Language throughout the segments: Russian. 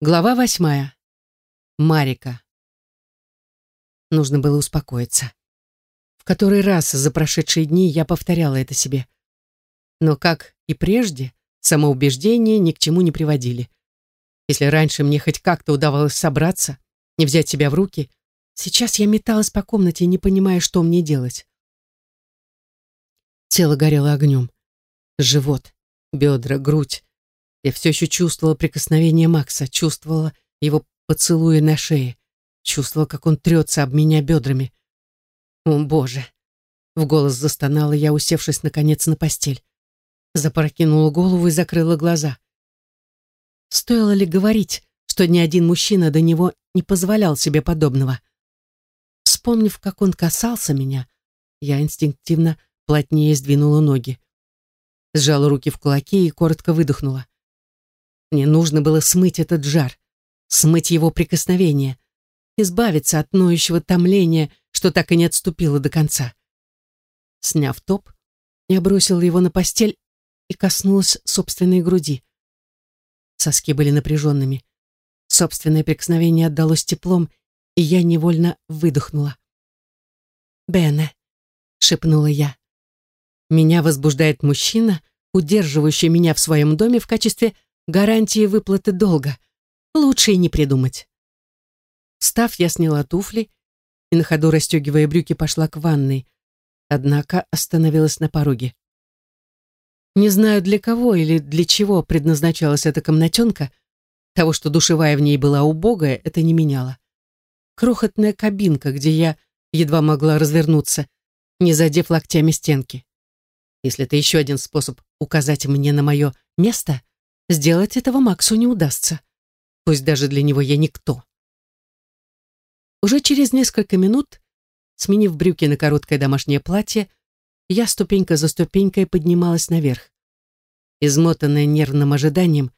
Глава восьмая. Марика. Нужно было успокоиться. В который раз за прошедшие дни я повторяла это себе. Но, как и прежде, самоубеждения ни к чему не приводили. Если раньше мне хоть как-то удавалось собраться, не взять себя в руки, сейчас я металась по комнате, не понимая, что мне делать. Тело горело огнем. Живот, бедра, грудь. Я все еще чувствовала прикосновение Макса, чувствовала его поцелуи на шее, чувствовала, как он трется об меня бедрами. О, Боже! В голос застонала я, усевшись, наконец, на постель. Запрокинула голову и закрыла глаза. Стоило ли говорить, что ни один мужчина до него не позволял себе подобного? Вспомнив, как он касался меня, я инстинктивно плотнее сдвинула ноги. Сжала руки в кулаки и коротко выдохнула. Мне нужно было смыть этот жар, смыть его прикосновение, избавиться от ноющего томления, что так и не отступило до конца. Сняв топ, я бросила его на постель и коснулась собственной груди. Соски были напряженными. Собственное прикосновение отдалось теплом, и я невольно выдохнула. «Бене», — шепнула я. «Меня возбуждает мужчина, удерживающий меня в своем доме в качестве гарантии выплаты долга. Лучше и не придумать. Встав, я сняла туфли и на ходу, расстегивая брюки, пошла к ванной, однако остановилась на пороге. Не знаю, для кого или для чего предназначалась эта комнатенка, того, что душевая в ней была убогая, это не меняло. Крохотная кабинка, где я едва могла развернуться, не задев локтями стенки. Если это еще один способ указать мне на мое место, Сделать этого Максу не удастся. Пусть даже для него я никто. Уже через несколько минут, сменив брюки на короткое домашнее платье, я ступенька за ступенькой поднималась наверх. Измотанная нервным ожиданием,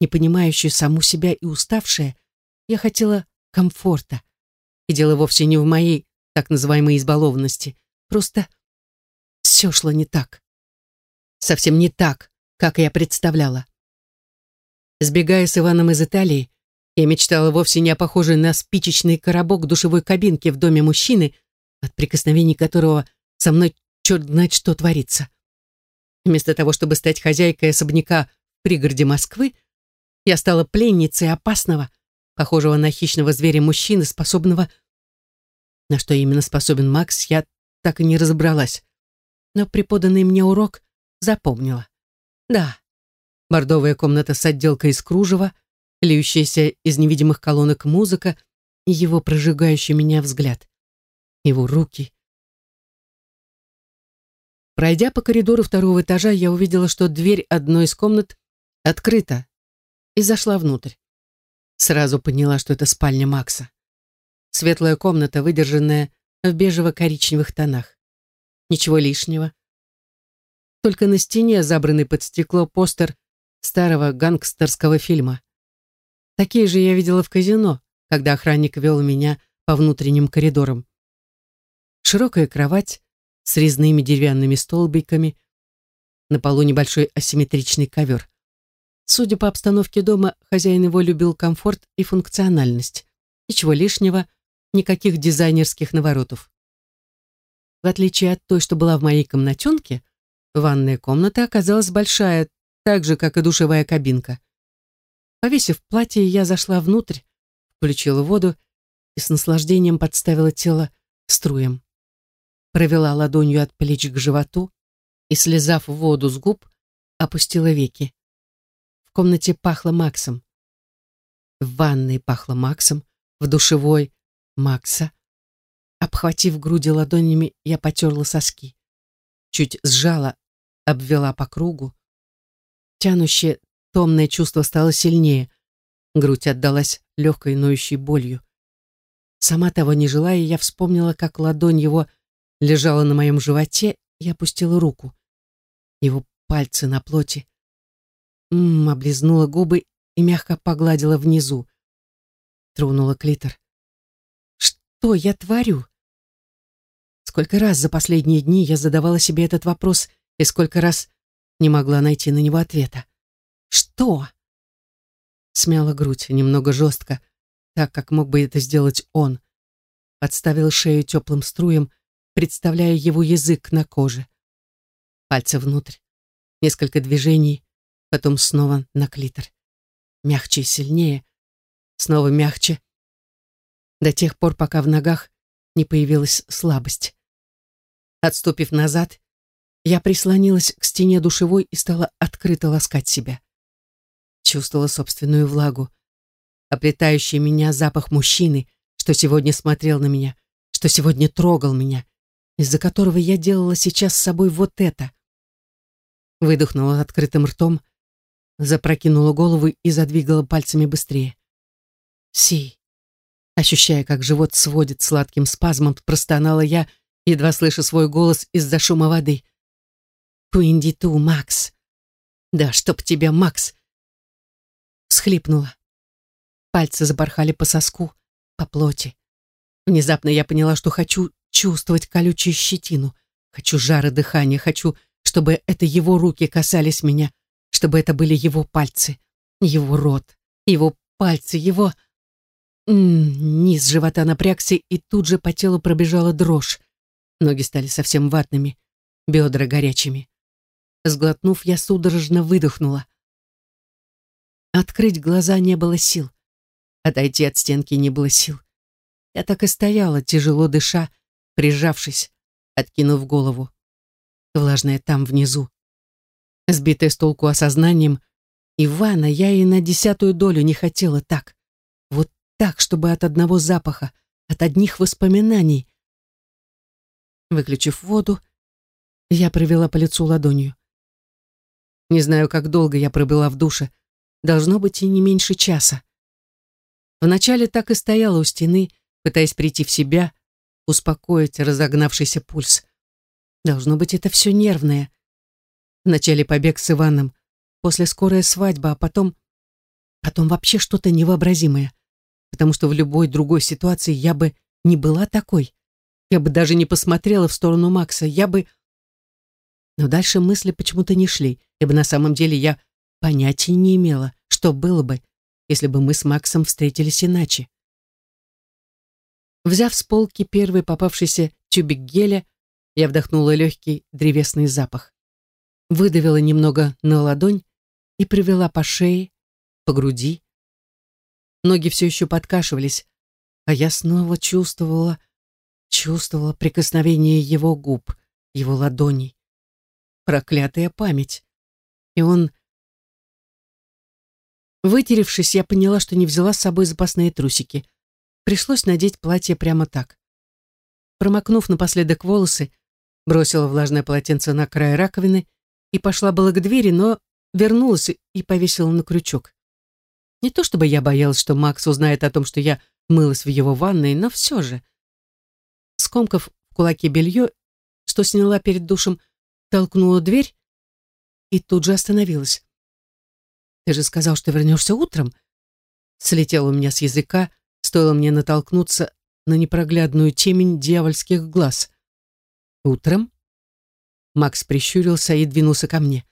не понимающая саму себя и уставшая, я хотела комфорта. И дело вовсе не в моей так называемой избалованности. Просто все шло не так. Совсем не так, как я представляла. Сбегая с Иваном из Италии, я мечтала вовсе не о похожей на спичечный коробок душевой кабинке в доме мужчины, от прикосновений которого со мной черт знает что творится. Вместо того, чтобы стать хозяйкой особняка в пригороде Москвы, я стала пленницей опасного, похожего на хищного зверя мужчины, способного... На что именно способен Макс, я так и не разобралась. Но преподанный мне урок запомнила. Да, бордовая комната с отделкой из кружева, льющаяся из невидимых колонок музыка и его прожигающий меня взгляд. Его руки. Пройдя по коридору второго этажа, я увидела, что дверь одной из комнат открыта, и зашла внутрь. Сразу поняла, что это спальня Макса. Светлая комната, выдержанная в бежево-коричневых тонах. Ничего лишнего. Только на стене, забранный под стекло, постер старого гангстерского фильма. Такие же я видела в казино, когда охранник вел меня по внутренним коридорам. Широкая кровать с резными деревянными столбиками, на полу небольшой асимметричный ковер. Судя по обстановке дома, хозяин его любил комфорт и функциональность. Ничего лишнего, никаких дизайнерских наворотов. В отличие от той, что была в моей комнатенке, ванная комната оказалась большая, так же, как и душевая кабинка. Повесив платье, я зашла внутрь, включила воду и с наслаждением подставила тело струям. Провела ладонью от плеч к животу и, слезав воду с губ, опустила веки. В комнате пахло Максом. В ванной пахло Максом, в душевой — Макса. Обхватив груди ладонями, я потерла соски. Чуть сжала, обвела по кругу, Тянущее, томное чувство стало сильнее. Грудь отдалась легкой ноющей болью. Сама того не желая, я вспомнила, как ладонь его лежала на моем животе и опустила руку. Его пальцы на плоти. Ммм, облизнула губы и мягко погладила внизу. Тронула клитор. Что я творю? Сколько раз за последние дни я задавала себе этот вопрос, и сколько раз не могла найти на него ответа. Что? смяла грудь, немного жестко, так, как мог бы это сделать он. Подставил шею теплым струем, представляя его язык на коже. Пальцы внутрь. Несколько движений, потом снова на клитор. Мягче и сильнее. Снова мягче. До тех пор, пока в ногах не появилась слабость. Отступив назад, я прислонилась к стене душевой и стала открыто ласкать себя. Чувствовала собственную влагу, оплетающий меня запах мужчины, что сегодня смотрел на меня, что сегодня трогал меня, из-за которого я делала сейчас с собой вот это. Выдохнула открытым ртом, запрокинула голову и задвигала пальцами быстрее. «Си!» Ощущая, как живот сводит сладким спазмом, простонала я, едва слыша свой голос из-за шума воды. «Пуинди ту, Макс!» «Да, чтоб тебя, Макс!» Схлипнула. Пальцы запорхали по соску, по плоти. Внезапно я поняла, что хочу чувствовать колючую щетину, хочу жара дыхания, хочу, чтобы это его руки касались меня, чтобы это были его пальцы, его рот, его пальцы, его... М -м, низ живота напрягся, и тут же по телу пробежала дрожь. Ноги стали совсем ватными, бедра горячими. Сглотнув, я судорожно выдохнула. Открыть глаза не было сил. Отойти от стенки не было сил. Я так и стояла, тяжело дыша, прижавшись, откинув голову. Влажная там внизу. Сбитая с толку осознанием, Ивана я и на десятую долю не хотела так. Вот так, чтобы от одного запаха, от одних воспоминаний. Выключив воду, я провела по лицу ладонью. Не знаю, как долго я пробыла в душе. Должно быть и не меньше часа. Вначале так и стояла у стены, пытаясь прийти в себя, успокоить разогнавшийся пульс. Должно быть, это все нервное. Вначале побег с Иваном, после скорая свадьба, а потом... Потом вообще что-то невообразимое. Потому что в любой другой ситуации я бы не была такой. Я бы даже не посмотрела в сторону Макса. Я бы... Но дальше мысли почему-то не шли, ибо на самом деле я понятия не имела, что было бы, если бы мы с Максом встретились иначе. Взяв с полки первый попавшийся тюбик геля, я вдохнула легкий древесный запах. Выдавила немного на ладонь и привела по шее, по груди. Ноги все еще подкашивались, а я снова чувствовала, чувствовала прикосновение его губ, его ладоней. Проклятая память. И он Вытеревшись, я поняла, что не взяла с собой запасные трусики. Пришлось надеть платье прямо так. Промокнув напоследок волосы, бросила влажное полотенце на край раковины и пошла было к двери, но вернулась и повесила на крючок. Не то чтобы я боялась, что Макс узнает о том, что я мылась в его ванной, но все же. Скомкав в кулаке белье, что сняла перед душем, толкнула дверь и тут же остановилась. Ты же сказал, что вернешься утром. Слетел у меня с языка, стоило мне натолкнуться на непроглядную темень дьявольских глаз. Утром? Макс прищурился и двинулся ко мне.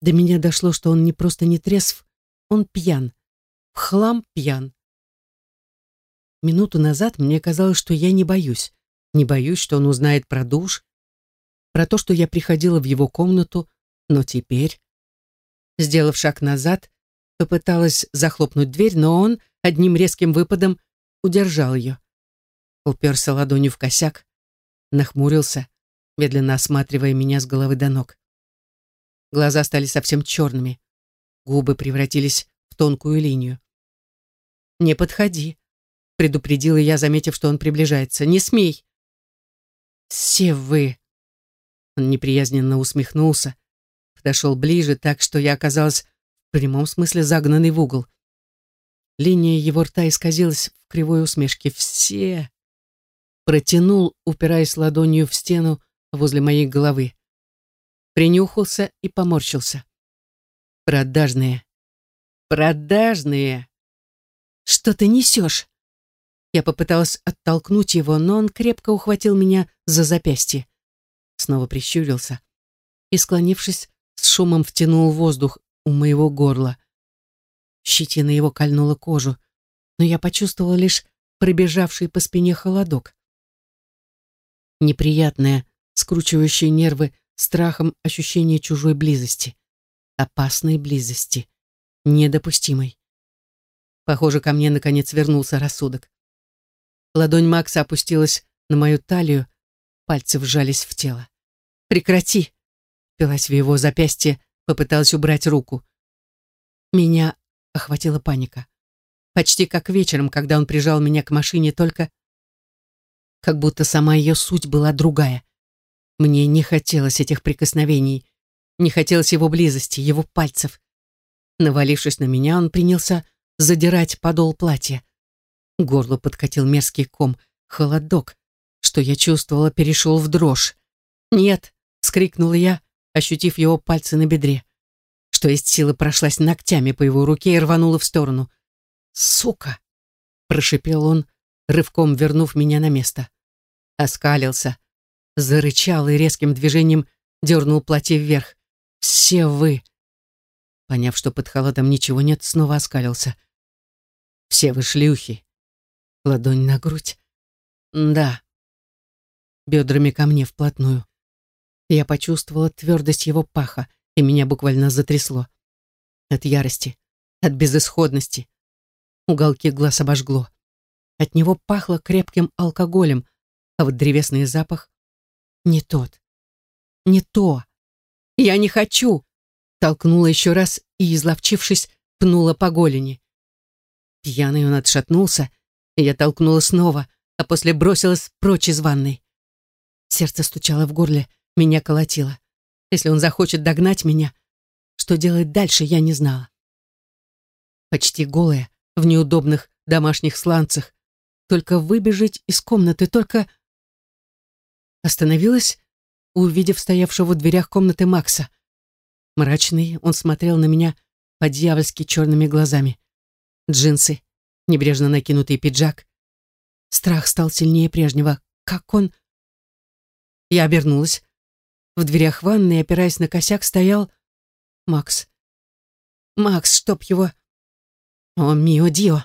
До меня дошло, что он не просто не трезв, он пьян. В хлам пьян. Минуту назад мне казалось, что я не боюсь. Не боюсь, что он узнает про душ, про то, что я приходила в его комнату, но теперь... Сделав шаг назад, попыталась захлопнуть дверь, но он одним резким выпадом удержал ее. Уперся ладонью в косяк, нахмурился, медленно осматривая меня с головы до ног. Глаза стали совсем черными, губы превратились в тонкую линию. «Не подходи», — предупредила я, заметив, что он приближается. «Не смей!» «Все вы!» Он неприязненно усмехнулся, подошел ближе, так что я оказалась в прямом смысле загнанной в угол. Линия его рта исказилась в кривой усмешке. «Все!» Протянул, упираясь ладонью в стену возле моей головы. Принюхался и поморщился. «Продажные! Продажные!» «Что ты несешь?» Я попыталась оттолкнуть его, но он крепко ухватил меня за запястье. Снова прищурился и, склонившись, с шумом втянул воздух у моего горла. щетина его кольнула кожу, но я почувствовала лишь пробежавший по спине холодок. Неприятное, скручивающее нервы страхом ощущение чужой близости, опасной близости, недопустимой. Похоже, ко мне наконец вернулся рассудок. Ладонь Макса опустилась на мою талию, пальцы вжались в тело. «Прекрати!» Пилась в его запястье, попыталась убрать руку. Меня охватила паника. Почти как вечером, когда он прижал меня к машине, только как будто сама ее суть была другая. Мне не хотелось этих прикосновений, не хотелось его близости, его пальцев. Навалившись на меня, он принялся задирать подол платья. Горло подкатил мерзкий ком, холодок, что я чувствовала, перешел в дрожь. «Нет!» — скрикнула я, ощутив его пальцы на бедре. Что есть силы, прошлась ногтями по его руке и рванула в сторону. «Сука!» — прошипел он, рывком вернув меня на место. Оскалился, зарычал и резким движением дернул платье вверх. «Все вы!» Поняв, что под холодом ничего нет, снова оскалился. «Все вы шлюхи!» Ладонь на грудь. «Да». Бедрами ко мне вплотную. Я почувствовала твердость его паха, и меня буквально затрясло. От ярости, от безысходности. Уголки глаз обожгло. От него пахло крепким алкоголем, а вот древесный запах не тот. Не то. Я не хочу. Толкнула еще раз и, изловчившись, пнула по голени. Пьяный он отшатнулся, и я толкнула снова, а после бросилась прочь из ванной. Сердце стучало в горле, меня колотило. Если он захочет догнать меня, что делать дальше, я не знала. Почти голая, в неудобных домашних сланцах. Только выбежать из комнаты, только... Остановилась, увидев стоявшего в дверях комнаты Макса. Мрачный, он смотрел на меня по-дьявольски черными глазами. Джинсы, небрежно накинутый пиджак. Страх стал сильнее прежнего. Как он... Я обернулась. В дверях ванной, опираясь на косяк, стоял Макс. Макс, чтоб его... О, мио дио.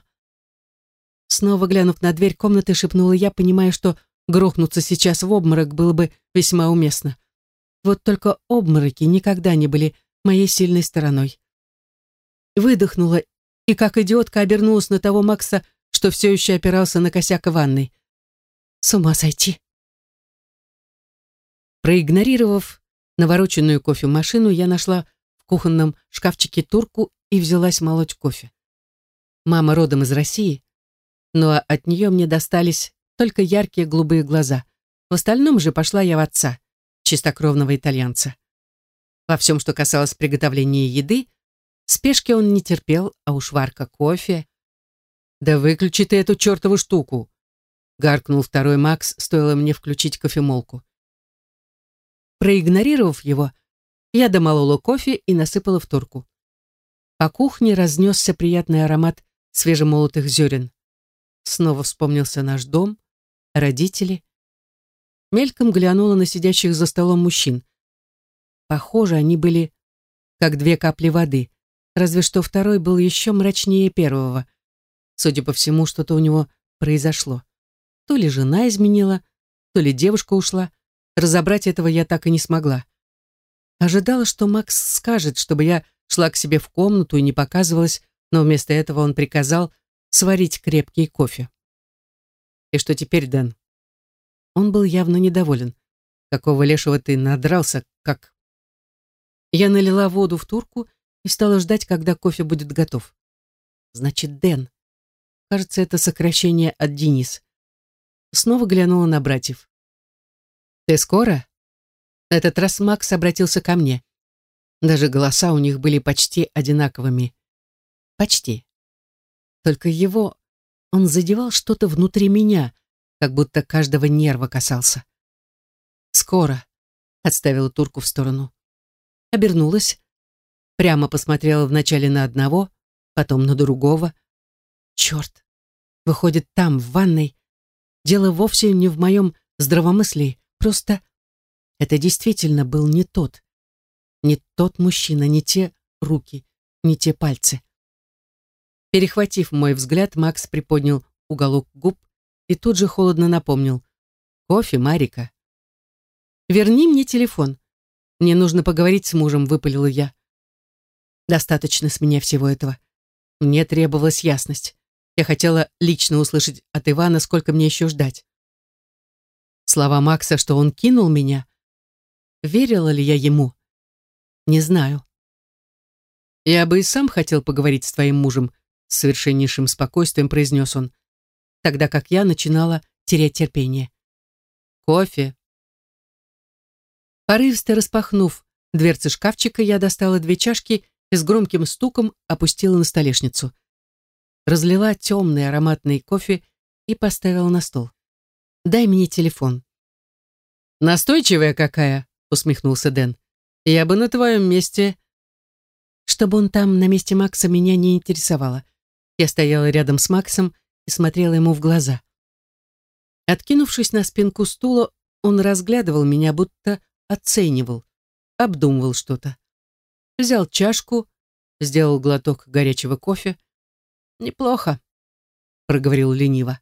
Снова глянув на дверь комнаты, шепнула я, понимая, что грохнуться сейчас в обморок было бы весьма уместно. Вот только обмороки никогда не были моей сильной стороной. Выдохнула и, как идиотка, обернулась на того Макса, что все еще опирался на косяк ванной. С ума сойти. Проигнорировав навороченную кофемашину, я нашла в кухонном шкафчике турку и взялась молоть кофе. Мама родом из России, но от нее мне достались только яркие голубые глаза. В остальном же пошла я в отца, чистокровного итальянца. Во всем, что касалось приготовления еды, спешки он не терпел, а уж варка кофе. «Да выключи ты эту чертову штуку!» гаркнул второй Макс, стоило мне включить кофемолку. Проигнорировав его, я домолола кофе и насыпала в турку. По кухне разнесся приятный аромат свежемолотых зерен. Снова вспомнился наш дом, родители. Мельком глянула на сидящих за столом мужчин. Похоже, они были как две капли воды, разве что второй был еще мрачнее первого. Судя по всему, что-то у него произошло. То ли жена изменила, то ли девушка ушла. Разобрать этого я так и не смогла. Ожидала, что Макс скажет, чтобы я шла к себе в комнату и не показывалась, но вместо этого он приказал сварить крепкий кофе. «И что теперь, Дэн?» Он был явно недоволен. «Какого лешего ты надрался, как...» Я налила воду в турку и стала ждать, когда кофе будет готов. Значит, Дэн. Кажется, это сокращение от Денис. Снова глянула на братьев. «Ты скоро?» Этот раз Макс обратился ко мне. Даже голоса у них были почти одинаковыми. Почти. Только его... Он задевал что-то внутри меня, как будто каждого нерва касался. «Скоро», — отставила турку в сторону. Обернулась, прямо посмотрела вначале на одного, потом на другого. Черт! Выходит, там, в ванной, дело вовсе не в моем здравомыслии. Просто это действительно был не тот. Не тот мужчина, не те руки, не те пальцы. Перехватив мой взгляд, Макс приподнял уголок губ и тут же холодно напомнил. «Кофе, Марика». «Верни мне телефон. Мне нужно поговорить с мужем», — выпалила я. «Достаточно с меня всего этого. Мне требовалась ясность. Я хотела лично услышать от Ивана, сколько мне еще ждать. Слова Макса, что он кинул меня. Верила ли я ему? Не знаю. Я бы и сам хотел поговорить с твоим мужем, с совершеннейшим спокойствием произнес он, тогда как я начинала терять терпение. Кофе. Порывисто распахнув дверцы шкафчика, я достала две чашки и с громким стуком опустила на столешницу. Разлила темный ароматный кофе и поставила на стол. «Дай мне телефон». «Настойчивая какая!» — усмехнулся Дэн. «Я бы на твоем месте...» Чтобы он там на месте Макса меня не интересовало. Я стояла рядом с Максом и смотрела ему в глаза. Откинувшись на спинку стула, он разглядывал меня, будто оценивал, обдумывал что-то. Взял чашку, сделал глоток горячего кофе. «Неплохо», — проговорил лениво.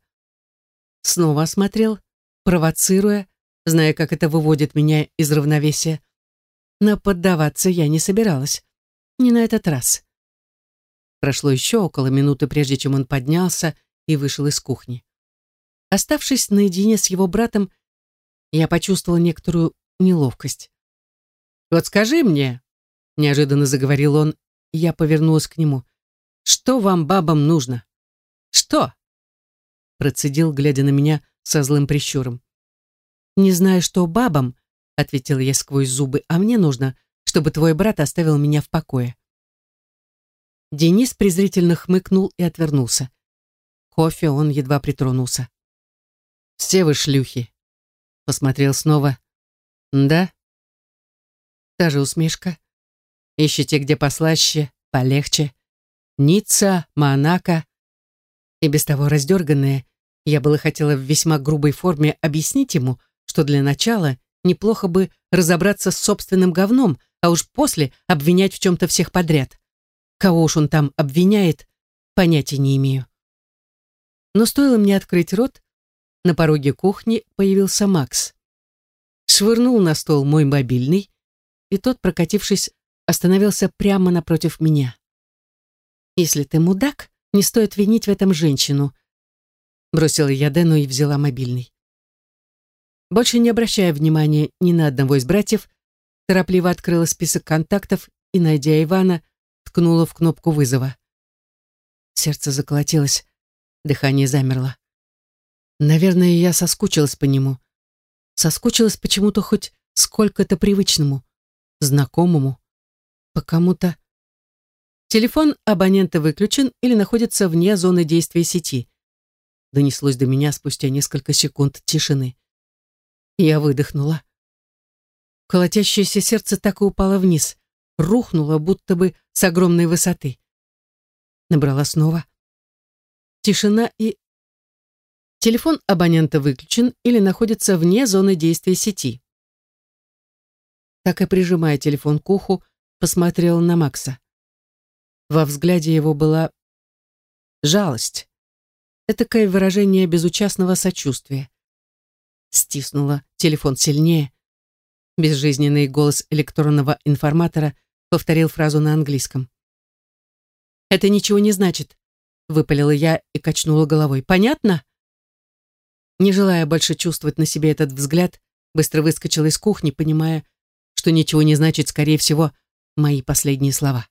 Снова осмотрел, провоцируя, зная, как это выводит меня из равновесия. Но поддаваться я не собиралась. Не на этот раз. Прошло еще около минуты, прежде чем он поднялся и вышел из кухни. Оставшись наедине с его братом, я почувствовала некоторую неловкость. «Вот скажи мне», — неожиданно заговорил он, и я повернулась к нему, «что вам, бабам, нужно?» «Что?» процедил, глядя на меня со злым прищуром. «Не знаю, что бабам», — ответила я сквозь зубы, «а мне нужно, чтобы твой брат оставил меня в покое». Денис презрительно хмыкнул и отвернулся. Кофе он едва притронулся. «Все вы шлюхи!» Посмотрел снова. «Да?» Та же усмешка. «Ищите где послаще, полегче. Ницца, Монако». И без того раздерганная, я было хотела в весьма грубой форме объяснить ему, что для начала неплохо бы разобраться с собственным говном, а уж после обвинять в чем-то всех подряд. Кого уж он там обвиняет, понятия не имею. Но стоило мне открыть рот, на пороге кухни появился Макс. Швырнул на стол мой мобильный, и тот, прокатившись, остановился прямо напротив меня. «Если ты мудак, не стоит винить в этом женщину», бросила я Дэну и взяла мобильный. Больше не обращая внимания ни на одного из братьев, торопливо открыла список контактов и, найдя Ивана, ткнула в кнопку вызова. Сердце заколотилось, дыхание замерло. Наверное, я соскучилась по нему. Соскучилась почему-то хоть сколько-то привычному, знакомому, по кому-то. Телефон абонента выключен или находится вне зоны действия сети. Донеслось до меня спустя несколько секунд тишины. Я выдохнула. Колотящееся сердце так и упало вниз рухнула, будто бы с огромной высоты. Набрала снова. Тишина и... Телефон абонента выключен или находится вне зоны действия сети. Так и прижимая телефон к уху, посмотрела на Макса. Во взгляде его была жалость. Этакое выражение безучастного сочувствия. Стиснула телефон сильнее. Безжизненный голос электронного информатора повторил фразу на английском. «Это ничего не значит», — выпалила я и качнула головой. «Понятно?» Не желая больше чувствовать на себе этот взгляд, быстро выскочила из кухни, понимая, что ничего не значит, скорее всего, мои последние слова.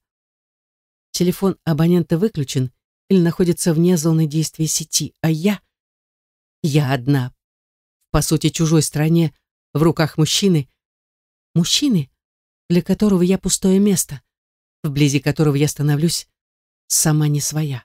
Телефон абонента выключен или находится вне зоны действия сети, а я... Я одна, по сути, чужой стране, в руках мужчины. Мужчины, для которого я пустое место, вблизи которого я становлюсь сама не своя.